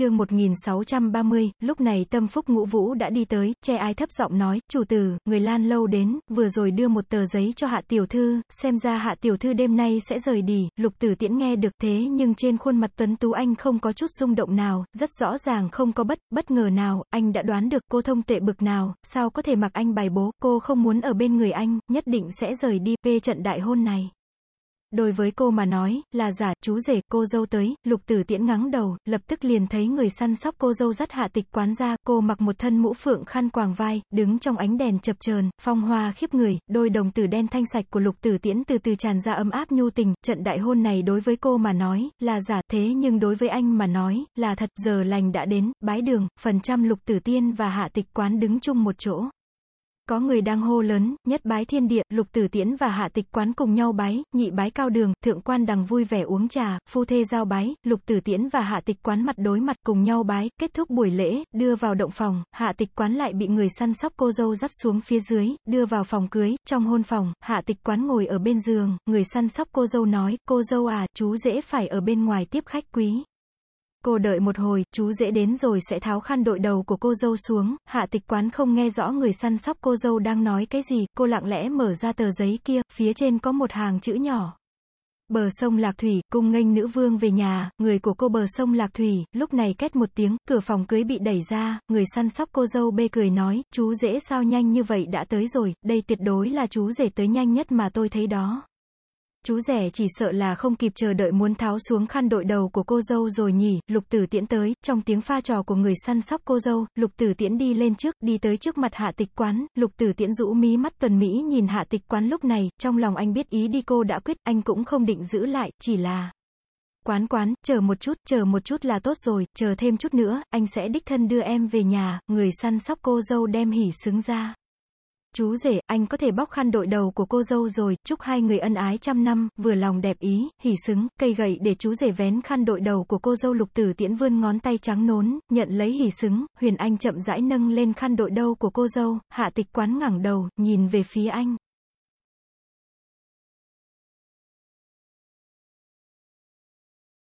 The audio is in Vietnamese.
chương 1630, lúc này tâm phúc ngũ vũ đã đi tới, che ai thấp giọng nói, chủ tử, người lan lâu đến, vừa rồi đưa một tờ giấy cho hạ tiểu thư, xem ra hạ tiểu thư đêm nay sẽ rời đi, lục tử tiễn nghe được thế nhưng trên khuôn mặt tuấn tú anh không có chút rung động nào, rất rõ ràng không có bất, bất ngờ nào, anh đã đoán được cô thông tệ bực nào, sao có thể mặc anh bài bố, cô không muốn ở bên người anh, nhất định sẽ rời đi, về trận đại hôn này. Đối với cô mà nói, là giả, chú rể, cô dâu tới, lục tử tiễn ngắng đầu, lập tức liền thấy người săn sóc cô dâu dắt hạ tịch quán ra, cô mặc một thân mũ phượng khăn quàng vai, đứng trong ánh đèn chập chờn phong hoa khiếp người, đôi đồng tử đen thanh sạch của lục tử tiễn từ từ tràn ra ấm áp nhu tình, trận đại hôn này đối với cô mà nói, là giả, thế nhưng đối với anh mà nói, là thật, giờ lành đã đến, bái đường, phần trăm lục tử tiên và hạ tịch quán đứng chung một chỗ. Có người đang hô lớn, nhất bái thiên địa, lục tử tiễn và hạ tịch quán cùng nhau bái, nhị bái cao đường, thượng quan đằng vui vẻ uống trà, phu thê giao bái, lục tử tiễn và hạ tịch quán mặt đối mặt cùng nhau bái, kết thúc buổi lễ, đưa vào động phòng, hạ tịch quán lại bị người săn sóc cô dâu dắt xuống phía dưới, đưa vào phòng cưới, trong hôn phòng, hạ tịch quán ngồi ở bên giường, người săn sóc cô dâu nói, cô dâu à, chú dễ phải ở bên ngoài tiếp khách quý. Cô đợi một hồi, chú dễ đến rồi sẽ tháo khăn đội đầu của cô dâu xuống, hạ tịch quán không nghe rõ người săn sóc cô dâu đang nói cái gì, cô lặng lẽ mở ra tờ giấy kia, phía trên có một hàng chữ nhỏ. Bờ sông Lạc Thủy, cung nghênh nữ vương về nhà, người của cô bờ sông Lạc Thủy, lúc này két một tiếng, cửa phòng cưới bị đẩy ra, người săn sóc cô dâu bê cười nói, chú dễ sao nhanh như vậy đã tới rồi, đây tuyệt đối là chú rể tới nhanh nhất mà tôi thấy đó. Chú rẻ chỉ sợ là không kịp chờ đợi muốn tháo xuống khăn đội đầu của cô dâu rồi nhỉ, lục tử tiễn tới, trong tiếng pha trò của người săn sóc cô dâu, lục tử tiễn đi lên trước, đi tới trước mặt hạ tịch quán, lục tử tiễn rũ mí mắt tuần Mỹ nhìn hạ tịch quán lúc này, trong lòng anh biết ý đi cô đã quyết, anh cũng không định giữ lại, chỉ là... Quán quán, chờ một chút, chờ một chút là tốt rồi, chờ thêm chút nữa, anh sẽ đích thân đưa em về nhà, người săn sóc cô dâu đem hỉ xứng ra. Chú rể, anh có thể bóc khăn đội đầu của cô dâu rồi, chúc hai người ân ái trăm năm, vừa lòng đẹp ý, hỉ xứng, cây gậy để chú rể vén khăn đội đầu của cô dâu lục tử tiễn vươn ngón tay trắng nốn, nhận lấy hỉ xứng, huyền anh chậm rãi nâng lên khăn đội đầu của cô dâu, hạ tịch quán ngẳng đầu, nhìn về phía anh.